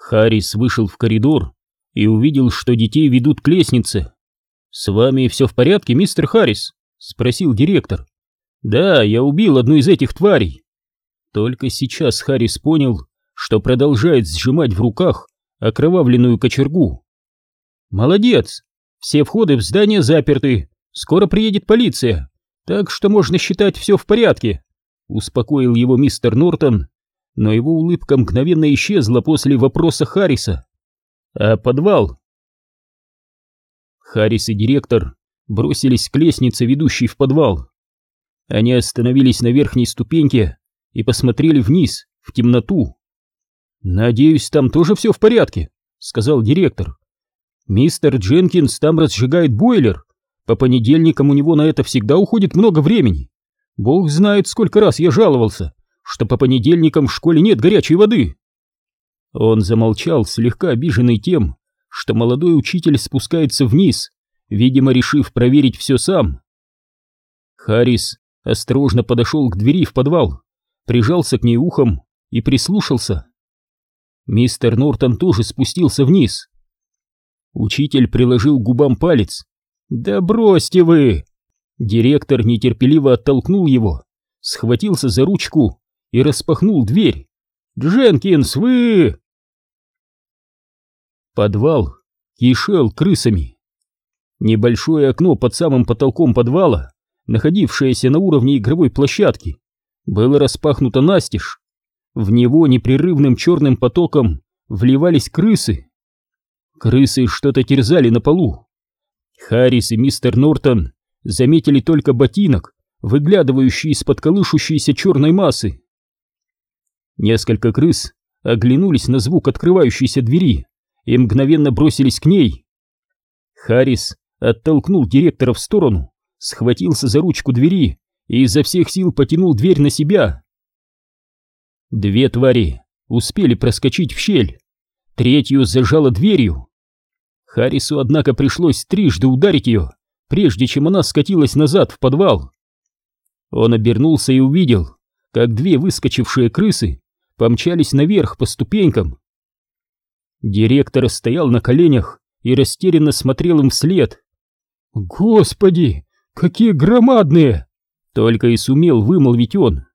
Харрис вышел в коридор и увидел, что детей ведут к лестнице. «С вами все в порядке, мистер Харрис?» — спросил директор. «Да, я убил одну из этих тварей». Только сейчас Харрис понял, что продолжает сжимать в руках окровавленную кочергу. «Молодец! Все входы в здание заперты. Скоро приедет полиция, так что можно считать все в порядке», — успокоил его мистер Нортон, но его улыбка мгновенно исчезла после вопроса Харриса. «А подвал?» Харрис и директор бросились к лестнице, ведущей в подвал. Они остановились на верхней ступеньке и посмотрели вниз, в темноту. «Надеюсь, там тоже все в порядке», — сказал директор. «Мистер Дженкинс там разжигает бойлер. По понедельникам у него на это всегда уходит много времени. Бог знает, сколько раз я жаловался, что по понедельникам в школе нет горячей воды». Он замолчал, слегка обиженный тем, что молодой учитель спускается вниз, видимо, решив проверить все сам. Харрис осторожно подошел к двери в подвал, прижался к ней ухом и прислушался. Мистер Нортон тоже спустился вниз. Учитель приложил к губам палец. «Да бросьте вы!» Директор нетерпеливо оттолкнул его, схватился за ручку и распахнул дверь. «Дженкинс, вы...» Подвал кишел крысами. Небольшое окно под самым потолком подвала, находившееся на уровне игровой площадки, было распахнуто настежь. В него непрерывным черным потоком вливались крысы. Крысы что-то терзали на полу. Харрис и мистер Нортон заметили только ботинок, выглядывающий из-под колышущейся черной массы. Несколько крыс оглянулись на звук открывающейся двери и мгновенно бросились к ней. Харрис оттолкнул директора в сторону, схватился за ручку двери и изо всех сил потянул дверь на себя. Две твари успели проскочить в щель, третью зажала дверью. Харрису, однако, пришлось трижды ударить ее, прежде чем она скатилась назад в подвал. Он обернулся и увидел, как две выскочившие крысы помчались наверх по ступенькам. Директор стоял на коленях и растерянно смотрел им вслед. «Господи, какие громадные!» Только и сумел вымолвить он.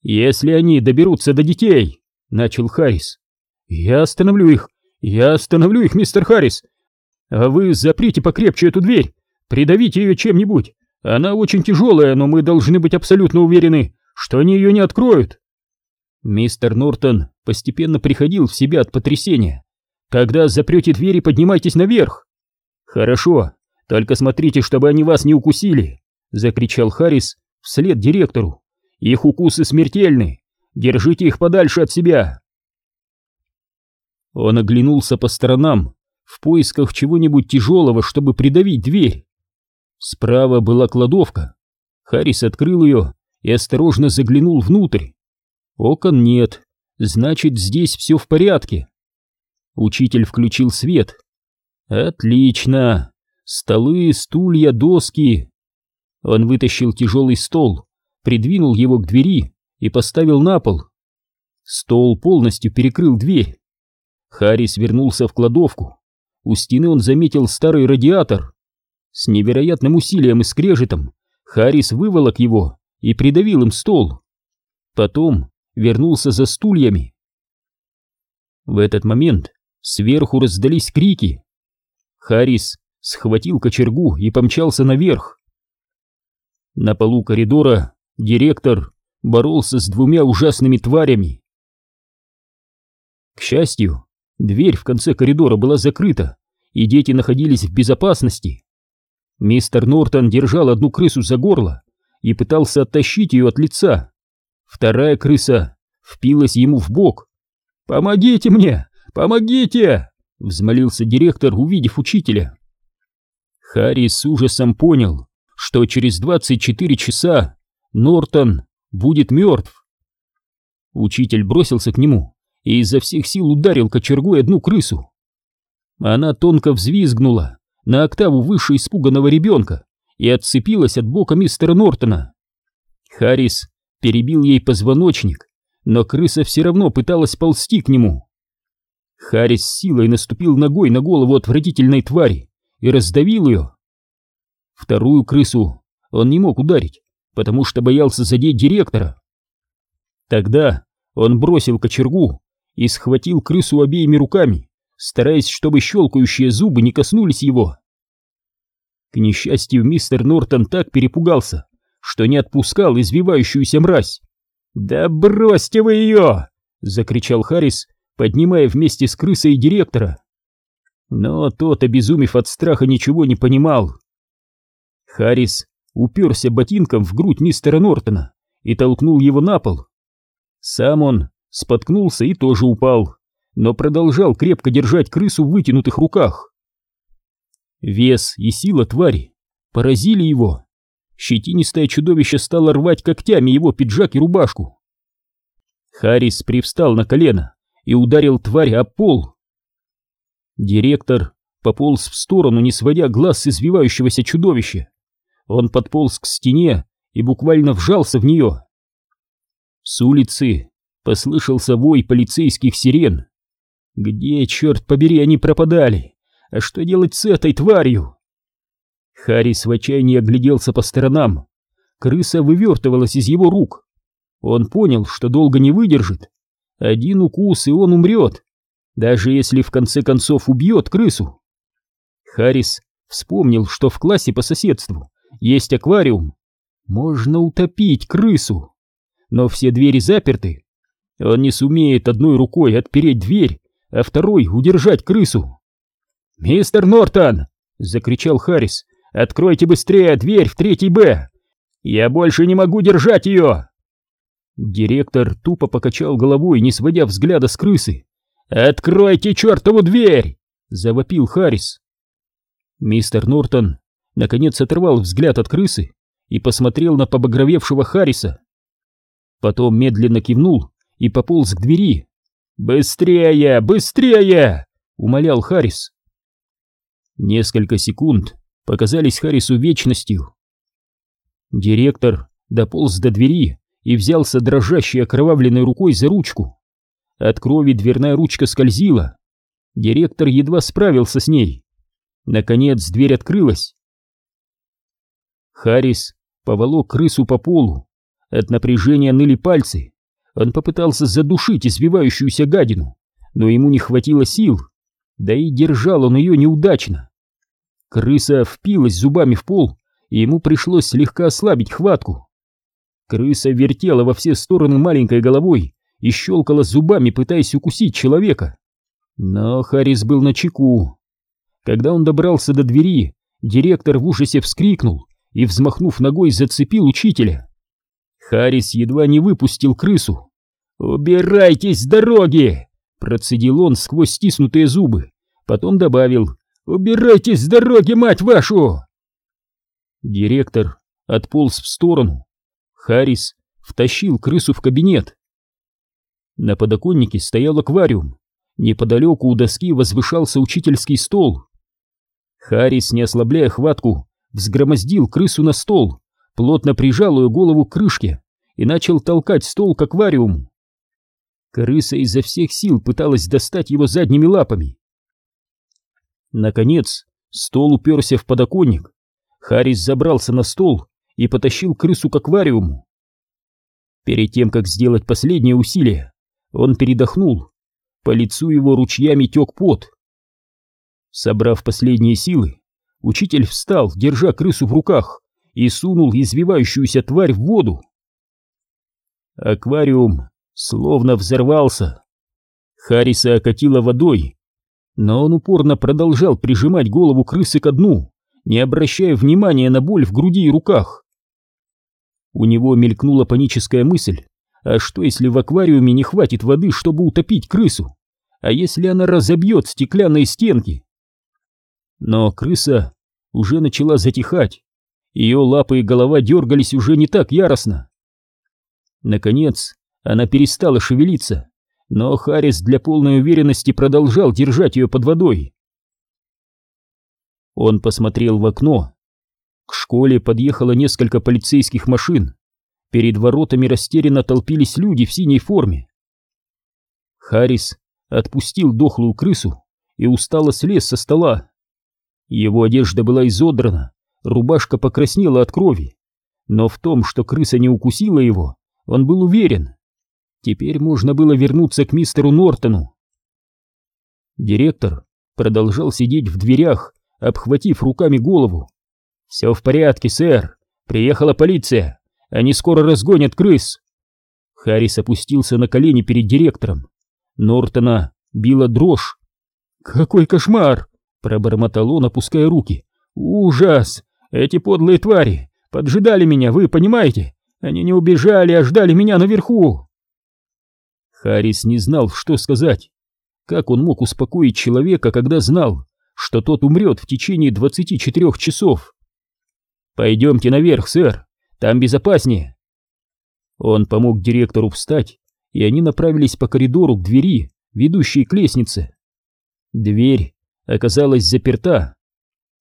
«Если они доберутся до детей», — начал Харрис. «Я остановлю их, я остановлю их, мистер Харрис. А вы заприте покрепче эту дверь, придавите ее чем-нибудь. Она очень тяжелая, но мы должны быть абсолютно уверены, что они ее не откроют». Мистер Нортон постепенно приходил в себя от потрясения. «Когда запрете двери, поднимайтесь наверх!» «Хорошо, только смотрите, чтобы они вас не укусили!» — закричал Харрис вслед директору. «Их укусы смертельны! Держите их подальше от себя!» Он оглянулся по сторонам в поисках чего-нибудь тяжелого, чтобы придавить дверь. Справа была кладовка. Харрис открыл ее и осторожно заглянул внутрь. Окон нет, значит, здесь все в порядке. Учитель включил свет. Отлично. Столы, стулья, доски. Он вытащил тяжелый стол, придвинул его к двери и поставил на пол. Стол полностью перекрыл дверь. Харрис вернулся в кладовку. У стены он заметил старый радиатор. С невероятным усилием и скрежетом Харрис выволок его и придавил им стол. Потом вернулся за стульями. В этот момент сверху раздались крики. Харрис схватил кочергу и помчался наверх. На полу коридора директор боролся с двумя ужасными тварями. К счастью, дверь в конце коридора была закрыта, и дети находились в безопасности. Мистер Нортон держал одну крысу за горло и пытался оттащить ее от лица. Вторая крыса впилась ему в бок. «Помогите мне! Помогите!» — взмолился директор, увидев учителя. Харри с ужасом понял, что через 24 часа Нортон будет мертв. Учитель бросился к нему и изо всех сил ударил кочергой одну крысу. Она тонко взвизгнула на октаву выше испуганного ребенка и отцепилась от бока мистера Нортона. Харрис перебил ей позвоночник, но крыса все равно пыталась ползти к нему. Харрис силой наступил ногой на голову отвратительной твари и раздавил ее. Вторую крысу он не мог ударить, потому что боялся задеть директора. Тогда он бросил кочергу и схватил крысу обеими руками, стараясь, чтобы щелкающие зубы не коснулись его. К несчастью, мистер Нортон так перепугался, что не отпускал извивающуюся мразь. «Да бросьте вы ее!» — закричал Харрис, поднимая вместе с крысой директора. Но тот, обезумев от страха, ничего не понимал. Харрис уперся ботинком в грудь мистера Нортона и толкнул его на пол. Сам он споткнулся и тоже упал, но продолжал крепко держать крысу в вытянутых руках. Вес и сила твари поразили его. Щетинистое чудовище стало рвать когтями его пиджак и рубашку. Харрис привстал на колено и ударил тварь об пол. Директор пополз в сторону, не сводя глаз с извивающегося чудовища. Он подполз к стене и буквально вжался в нее. С улицы послышался вой полицейских сирен. Где, черт побери, они пропадали? А что делать с этой тварью? Харрис в отчаянии огляделся по сторонам. Крыса вывертывалась из его рук. Он понял, что долго не выдержит. Один укус, и он умрет. Даже если в конце концов убьет крысу. Харрис вспомнил, что в классе по соседству есть аквариум. Можно утопить крысу. Но все двери заперты. Он не сумеет одной рукой отпереть дверь, а второй удержать крысу. «Мистер Нортон!» — закричал Харрис. «Откройте быстрее дверь в третий Б! Я больше не могу держать ее!» Директор тупо покачал головой, не сводя взгляда с крысы. «Откройте чертову дверь!» — завопил Харрис. Мистер Нортон наконец оторвал взгляд от крысы и посмотрел на побагровевшего Харриса. Потом медленно кивнул и пополз к двери. «Быстрее! Быстрее!» — умолял Харрис. Несколько секунд показались Харрису вечностью. Директор дополз до двери и взялся дрожащей окровавленной рукой за ручку. От крови дверная ручка скользила. Директор едва справился с ней. Наконец дверь открылась. Харрис поволок крысу по полу. От напряжения ныли пальцы. Он попытался задушить извивающуюся гадину, но ему не хватило сил, да и держал он ее неудачно. Крыса впилась зубами в пол, и ему пришлось слегка ослабить хватку. Крыса вертела во все стороны маленькой головой и щелкала зубами, пытаясь укусить человека. Но Харрис был на чеку. Когда он добрался до двери, директор в ужасе вскрикнул и, взмахнув ногой, зацепил учителя. Харрис едва не выпустил крысу. «Убирайтесь с дороги!» Процедил он сквозь стиснутые зубы. Потом добавил «Убирайтесь с дороги, мать вашу!» Директор отполз в сторону. Харрис втащил крысу в кабинет. На подоконнике стоял аквариум. Неподалеку у доски возвышался учительский стол. Харрис, не ослабляя хватку, взгромоздил крысу на стол, плотно прижал ее голову к крышке и начал толкать стол к аквариуму. Крыса изо всех сил пыталась достать его задними лапами. Наконец, стол уперся в подоконник. Харрис забрался на стол и потащил крысу к аквариуму. Перед тем, как сделать последнее усилие, он передохнул. По лицу его ручьями тек пот. Собрав последние силы, учитель встал, держа крысу в руках, и сунул извивающуюся тварь в воду. Аквариум словно взорвался. Харриса окатило водой, но он упорно продолжал прижимать голову крысы ко дну, не обращая внимания на боль в груди и руках. У него мелькнула паническая мысль, а что если в аквариуме не хватит воды, чтобы утопить крысу? А если она разобьет стеклянные стенки? Но крыса уже начала затихать, ее лапы и голова дергались уже не так яростно. Наконец, она перестала шевелиться, но Харрис для полной уверенности продолжал держать ее под водой. Он посмотрел в окно. К школе подъехало несколько полицейских машин. Перед воротами растерянно толпились люди в синей форме. Харрис отпустил дохлую крысу и устало слез со стола. Его одежда была изодрана, рубашка покраснела от крови, но в том, что крыса не укусила его, он был уверен. Теперь можно было вернуться к мистеру Нортону. Директор продолжал сидеть в дверях, обхватив руками голову. «Все в порядке, сэр. Приехала полиция. Они скоро разгонят крыс». Харрис опустился на колени перед директором. Нортона била дрожь. «Какой кошмар!» — пробормотал он, опуская руки. «Ужас! Эти подлые твари поджидали меня, вы понимаете? Они не убежали, а ждали меня наверху!» Харрис не знал, что сказать. Как он мог успокоить человека, когда знал, что тот умрет в течение 24 часов? «Пойдемте наверх, сэр, там безопаснее». Он помог директору встать, и они направились по коридору к двери, ведущей к лестнице. Дверь оказалась заперта.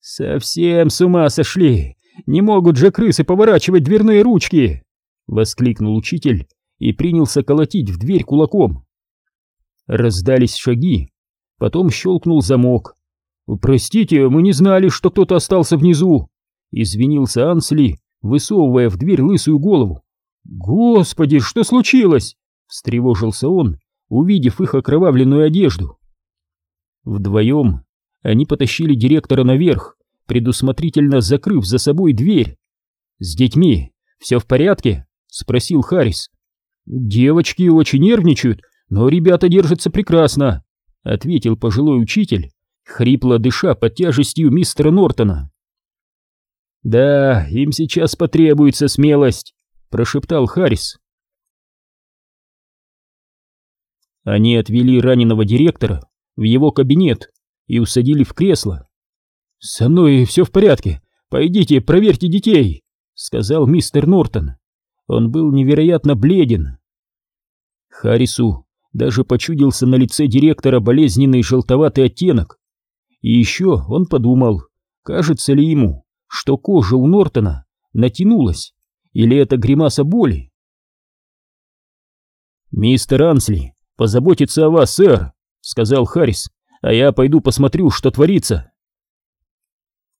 «Совсем с ума сошли! Не могут же крысы поворачивать дверные ручки!» — воскликнул учитель и принялся колотить в дверь кулаком. Раздались шаги, потом щелкнул замок. «Простите, мы не знали, что кто-то остался внизу!» — извинился Ансли, высовывая в дверь лысую голову. «Господи, что случилось?» — встревожился он, увидев их окровавленную одежду. Вдвоем они потащили директора наверх, предусмотрительно закрыв за собой дверь. «С детьми все в порядке?» — спросил Харрис. «Девочки очень нервничают, но ребята держатся прекрасно», — ответил пожилой учитель, хрипло дыша под тяжестью мистера Нортона. «Да, им сейчас потребуется смелость», — прошептал Харрис. Они отвели раненого директора в его кабинет и усадили в кресло. «Со мной все в порядке. Пойдите, проверьте детей», — сказал мистер Нортон. Он был невероятно бледен. Харрису даже почудился на лице директора болезненный желтоватый оттенок. И еще он подумал, кажется ли ему, что кожа у Нортона натянулась, или это гримаса боли. «Мистер Ансли позаботится о вас, сэр», — сказал Харрис, — «а я пойду посмотрю, что творится».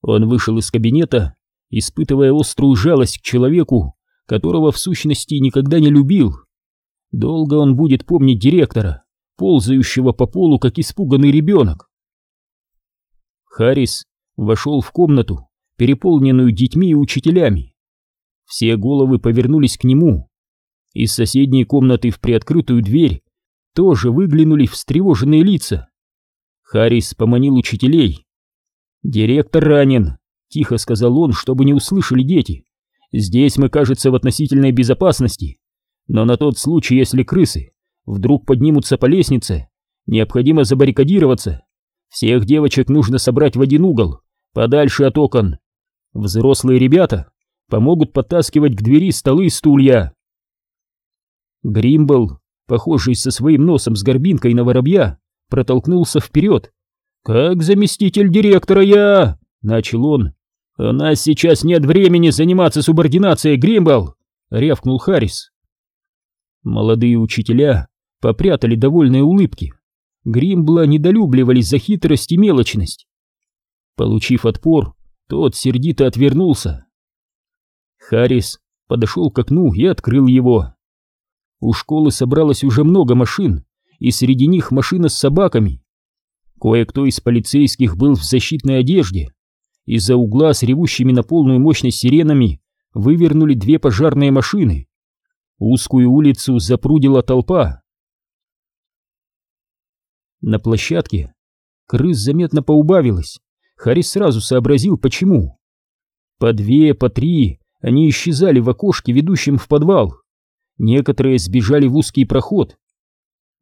Он вышел из кабинета, испытывая острую жалость к человеку, которого в сущности никогда не любил. Долго он будет помнить директора, ползающего по полу, как испуганный ребенок. Харрис вошел в комнату, переполненную детьми и учителями. Все головы повернулись к нему. Из соседней комнаты в приоткрытую дверь тоже выглянули встревоженные лица. Харрис поманил учителей. «Директор ранен», — тихо сказал он, чтобы не услышали дети. Здесь мы, кажется, в относительной безопасности. Но на тот случай, если крысы вдруг поднимутся по лестнице, необходимо забаррикадироваться. Всех девочек нужно собрать в один угол, подальше от окон. Взрослые ребята помогут подтаскивать к двери столы и стулья. Гримбл, похожий со своим носом с горбинкой на воробья, протолкнулся вперед. «Как заместитель директора я...» — начал он, «У нас сейчас нет времени заниматься субординацией, Гримбл!» — рявкнул Харрис. Молодые учителя попрятали довольные улыбки. Гримбла недолюбливались за хитрость и мелочность. Получив отпор, тот сердито отвернулся. Харрис подошел к окну и открыл его. У школы собралось уже много машин, и среди них машина с собаками. Кое-кто из полицейских был в защитной одежде, из-за угла с ревущими на полную мощность сиренами вывернули две пожарные машины. Узкую улицу запрудила толпа. На площадке крыс заметно поубавилось. Харрис сразу сообразил, почему. По две, по три они исчезали в окошке, ведущем в подвал. Некоторые сбежали в узкий проход.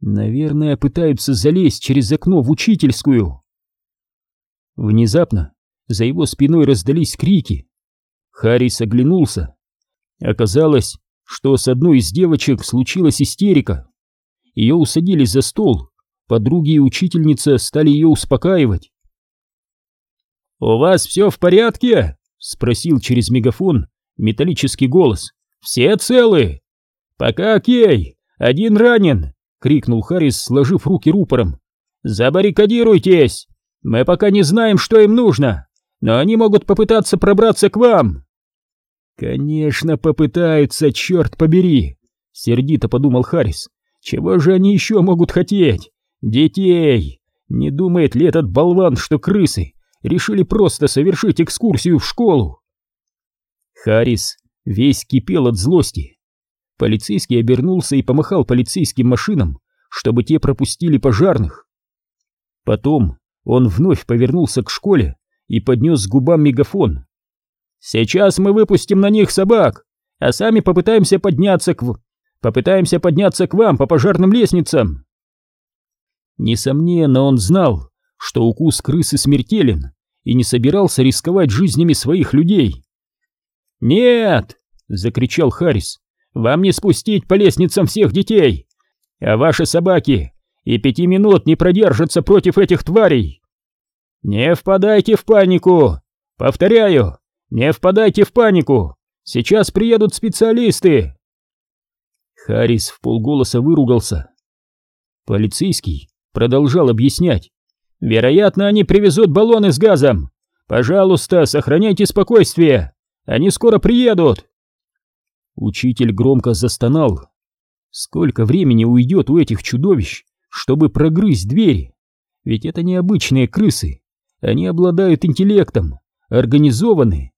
Наверное, пытаются залезть через окно в учительскую. Внезапно за его спиной раздались крики. Харрис оглянулся. Оказалось, что с одной из девочек случилась истерика. Ее усадили за стол, подруги и учительница стали ее успокаивать. «У вас все в порядке?» — спросил через мегафон металлический голос. «Все целы?» «Пока окей, один ранен. крикнул Харрис, сложив руки рупором. «Забаррикадируйтесь! Мы пока не знаем, что им нужно, но они могут попытаться пробраться к вам!» «Конечно, попытаются, черт побери!» — сердито подумал Харрис. «Чего же они еще могут хотеть? Детей! Не думает ли этот болван, что крысы решили просто совершить экскурсию в школу?» Харрис весь кипел от злости. Полицейский обернулся и помахал полицейским машинам, чтобы те пропустили пожарных. Потом он вновь повернулся к школе и поднес к губам мегафон. «Сейчас мы выпустим на них собак, а сами попытаемся подняться к... попытаемся подняться к вам по пожарным лестницам!» Несомненно, он знал, что укус крысы смертелен и не собирался рисковать жизнями своих людей. «Нет!» — закричал Харрис. Вам не спустить по лестницам всех детей, а ваши собаки и пяти минут не продержатся против этих тварей. Не впадайте в панику. Повторяю, не впадайте в панику. Сейчас приедут специалисты. Харрис в полголоса выругался. Полицейский продолжал объяснять. Вероятно, они привезут баллоны с газом. Пожалуйста, сохраняйте спокойствие. Они скоро приедут. Учитель громко застонал. Сколько времени уйдет у этих чудовищ, чтобы прогрызть двери? Ведь это необычные крысы. Они обладают интеллектом, организованы.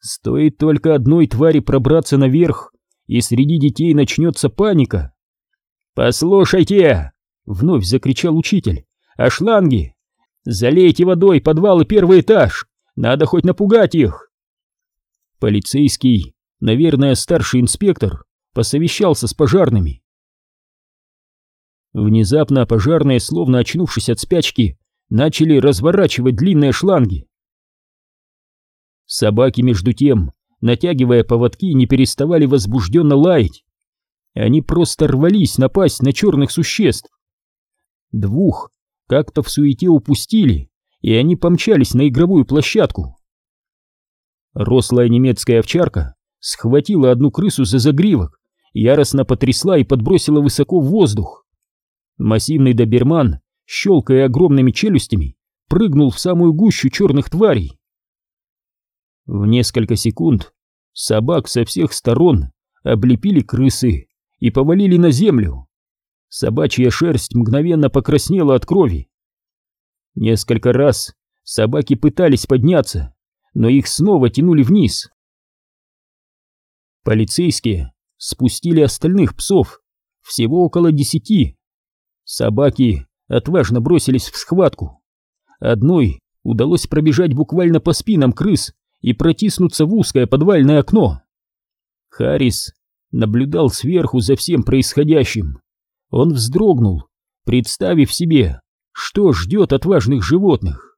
Стоит только одной твари пробраться наверх, и среди детей начнется паника. «Послушайте!» — вновь закричал учитель. «А шланги? Залейте водой подвал и первый этаж! Надо хоть напугать их!» Полицейский Наверное, старший инспектор посовещался с пожарными. Внезапно пожарные, словно очнувшись от спячки, начали разворачивать длинные шланги. Собаки, между тем, натягивая поводки, не переставали возбужденно лаять. Они просто рвались напасть на черных существ. Двух как-то в суете упустили, и они помчались на игровую площадку. Рослая немецкая овчарка схватила одну крысу за загривок, яростно потрясла и подбросила высоко в воздух. Массивный доберман, щелкая огромными челюстями, прыгнул в самую гущу черных тварей. В несколько секунд собак со всех сторон облепили крысы и повалили на землю. Собачья шерсть мгновенно покраснела от крови. Несколько раз собаки пытались подняться, но их снова тянули вниз. Полицейские спустили остальных псов, всего около десяти. Собаки отважно бросились в схватку. Одной удалось пробежать буквально по спинам крыс и протиснуться в узкое подвальное окно. Харрис наблюдал сверху за всем происходящим. Он вздрогнул, представив себе, что ждет отважных животных.